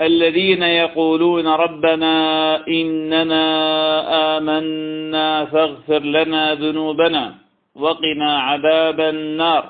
الذين يقولون ربنا إننا آمنا فاغفر لنا ذنوبنا وقنا عذاب النار.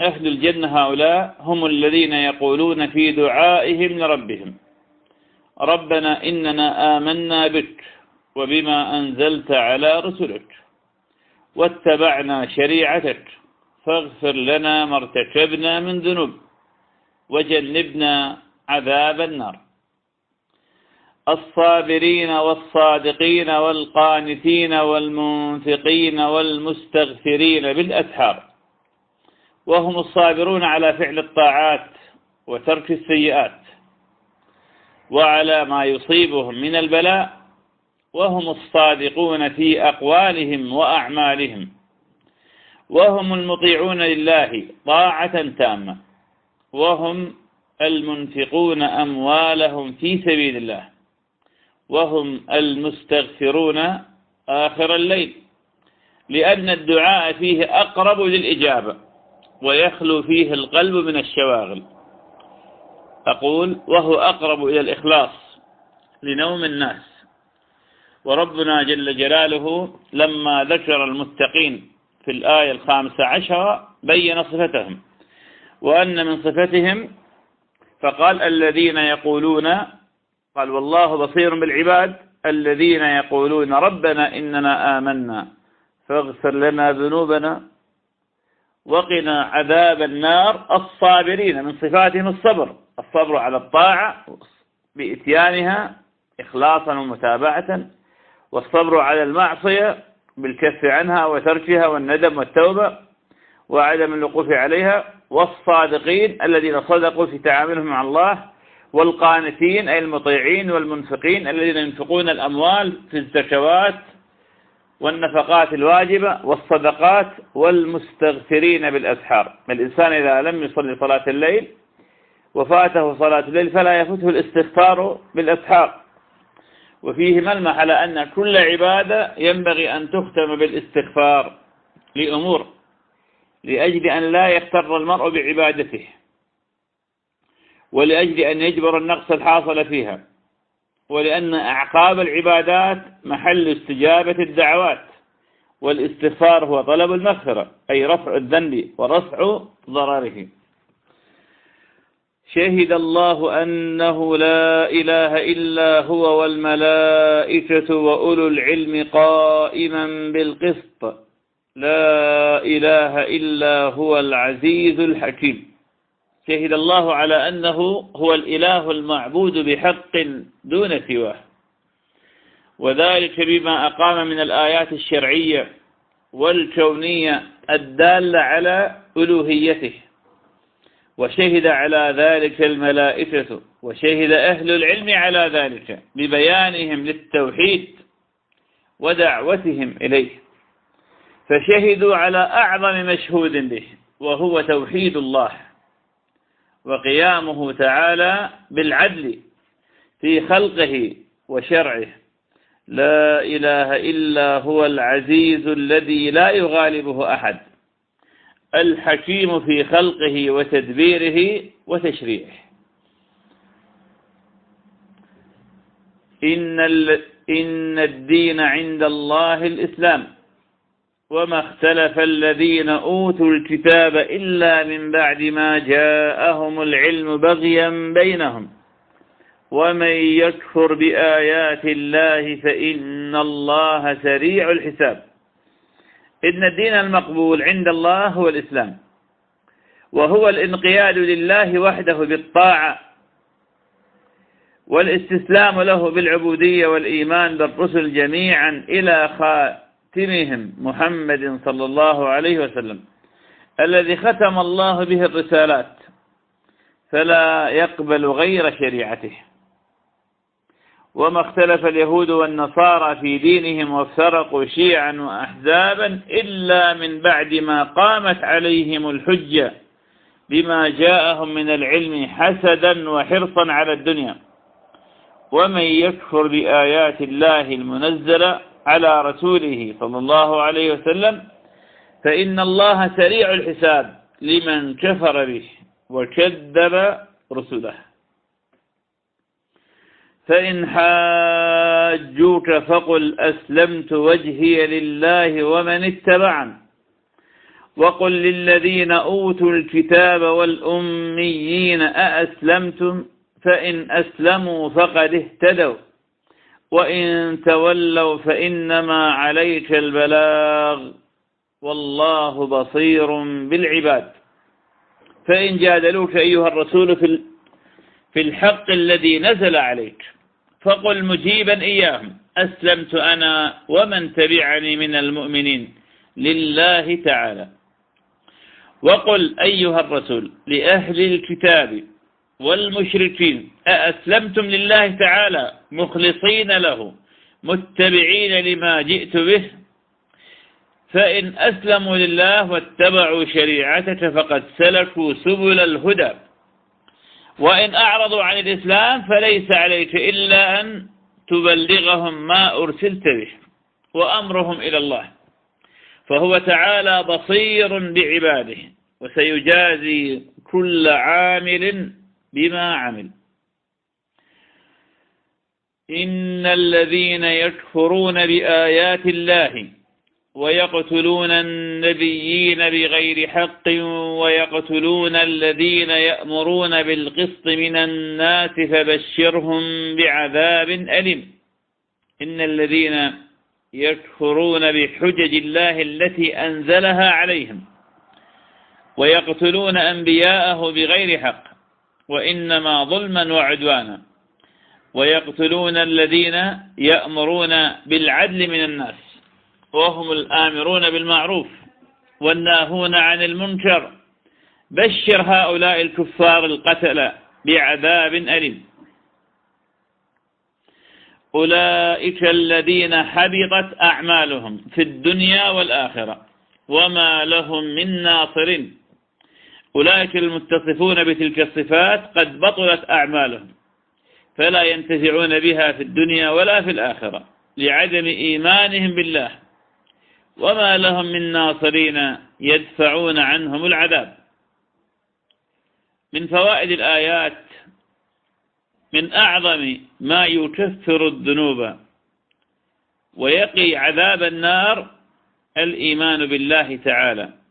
أهل الجنة هؤلاء هم الذين يقولون في دعائهم لربهم. ربنا إننا آمنا بك وبما أنزلت على رسلك واتبعنا شريعتك. فاغفر لنا ما ارتكبنا من ذنوب وجنبنا عذاب النار. الصابرين والصادقين والقانتين والمنفقين والمستغفرين بالأسحار. وهم الصابرون على فعل الطاعات وترك السيئات. وعلى ما يصيبهم من البلاء. وهم الصادقون في أقوالهم وأعمالهم. وهم المطيعون لله طاعة تامة. وهم المنفقون أموالهم في سبيل الله وهم المستغفرون آخر الليل لأن الدعاء فيه أقرب للإجابة ويخلو فيه القلب من الشواغل. أقول وهو أقرب إلى الإخلاص لنوم الناس. وربنا جل جلاله لما ذكر المتقين في الآية الخامسة عشرة بين صفتهم وأن من صفتهم فقال الذين يقولون قال والله بصير بالعباد الذين يقولون ربنا إننا آمنا فاغفر لنا ذنوبنا وقنا عذاب النار الصابرين من صفاتهم الصبر الصبر على الطاعة بإتيانها إخلاصا ومتابعة والصبر على المعصية بالكف عنها وتركها والندم والتوبة وعدم الوقوف عليها والصادقين الذين صدقوا في تعاملهم مع الله والقانتين أي المطيعين والمنفقين الذين ينفقون الأموال في الزكوات والنفقات الواجبة والصدقات والمستغفرين بالأسحار الإنسان إذا لم يصلي صلاة الليل وفاته صلاة الليل فلا يفوته الاستغفار بالأسحار وفيه ملمح على أن كل عبادة ينبغي أن تختم بالاستغفار لأمور لأجل أن لا يختر المرء بعبادته ولأجل أن يجبر النقص الحاصل فيها ولأن أعقاب العبادات محل استجابة الدعوات والاستغفار هو طلب المغفرة أي رفع الذنب ورفع ضرره. شهد الله أنه لا إله إلا هو والملائكة وأولو العلم قائما بالقسط. لا إله إلا هو العزيز الحكيم. شهد الله على أنه هو الإله المعبود بحق دون سواه. وذلك بما أقام من الآيات الشرعية والكونية الدالة على ألوهيته. وشهد على ذلك الملائكة وشهد أهل العلم على ذلك ببيانهم للتوحيد ودعوتهم إليه. فشهدوا على أعظم مشهود به وهو توحيد الله وقيامه تعالى بالعدل في خلقه وشرعه. لا إله إلا هو العزيز الذي لا يغالبه أحد الحكيم في خلقه وتدبيره وتشريعه. إن, إن الدين عند الله الإسلام. وما اختلف الذين أوتوا الكتاب إلا من بعد ما جاءهم العلم بغيا بينهم. ومن يكفر بآيات الله فإن الله سريع الحساب. إن الدين المقبول عند الله هو الإسلام. وهو الانقياد لله وحده بالطاعة. والاستسلام له بالعبودية والإيمان بالرسل جميعا إلى خاتمهم محمد صلى الله عليه وسلم الذي ختم الله به الرسالات فلا يقبل غير شريعته. وما اختلف اليهود والنصارى في دينهم وافترقوا شيعا وأحزابا إلا من بعد ما قامت عليهم الحجة بما جاءهم من العلم حسدا وحرصا على الدنيا. ومن يكفر بآيات الله المنزلة على رسوله صلى الله عليه وسلم فإن الله سريع الحساب لمن كفر به وكذب رسله. فإن حاجوك فقل أسلمت وجهي لله ومن اتبعني وقل للذين أوتوا الكتاب والأميين أأسلمتم فإن أسلموا فقد اهتدوا. وإن تولوا فإنما عليك البلاغ والله بصير بالعباد. فإن جادلوك أيها الرسول في في الحق الذي نزل عليك فقل مجيبا إياهم أسلمت أنا ومن تبعني من المؤمنين لله تعالى. وقل أيها الرسول لأهل الكتاب والمشركين أأسلمتم لله تعالى؟ مخلصين له متبعين لما جئت به. فإن أسلموا لله واتبعوا شريعتك فقد سلكوا سبل الهدى. وإن أعرضوا عن الإسلام فليس عليك إلا أن تبلغهم ما أرسلت به وأمرهم إلى الله. فهو تعالى بصير بعباده وسيجازي كل عامل بما عمل. إن الذين يكفرون بآيات الله ويقتلون النبيين بغير حق ويقتلون الذين يأمرون بالقسط من الناس فبشرهم بعذاب أليم. إن الذين يكفرون بحجج الله التي أنزلها عليهم ويقتلون أنبياءه بغير حق وإنما ظلما وعدوانا. ويقتلون الذين يأمرون بالعدل من الناس. وهم الآمرون بالمعروف والناهون عن المنكر. بشر هؤلاء الكفار القتل بعذاب أليم. أولئك الذين حبطت أعمالهم في الدنيا والآخرة. وما لهم من ناصرين. أولئك المتصفون بتلك الصفات قد بطلت أعمالهم فلا ينتفعون بها في الدنيا ولا في الآخرة لعدم إيمانهم بالله. وما لهم من ناصرين يدفعون عنهم العذاب. من فوائد الآيات من أعظم ما يكفر الذنوب ويقي عذاب النار الإيمان بالله تعالى.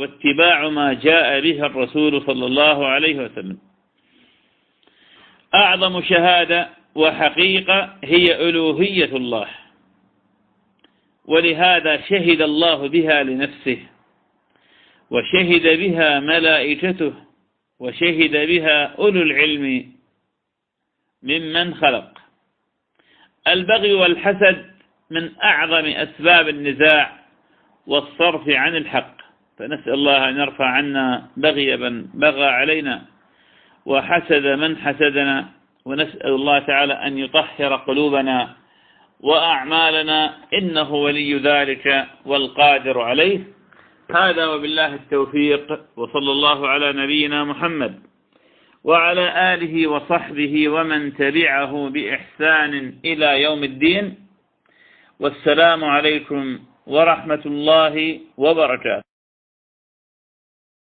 واتباع ما جاء به الرسول صلى الله عليه وسلم. أعظم شهادة وحقيقة هي ألوهية الله. ولهذا شهد الله بها لنفسه وشهد بها ملائكته وشهد بها أولو العلم ممن خلق. البغي والحسد من أعظم أسباب النزاع والصرف عن الحق. فنسأل الله أن يرفع عنا بغي من بغى علينا وحسد من حسدنا ونسأل الله تعالى أن يطهر قلوبنا وأعمالنا إنه ولي ذلك والقادر عليه. هذا وبالله التوفيق وصلى الله على نبينا محمد وعلى آله وصحبه ومن تبعه بإحسان إلى يوم الدين. والسلام عليكم ورحمة الله وبركاته.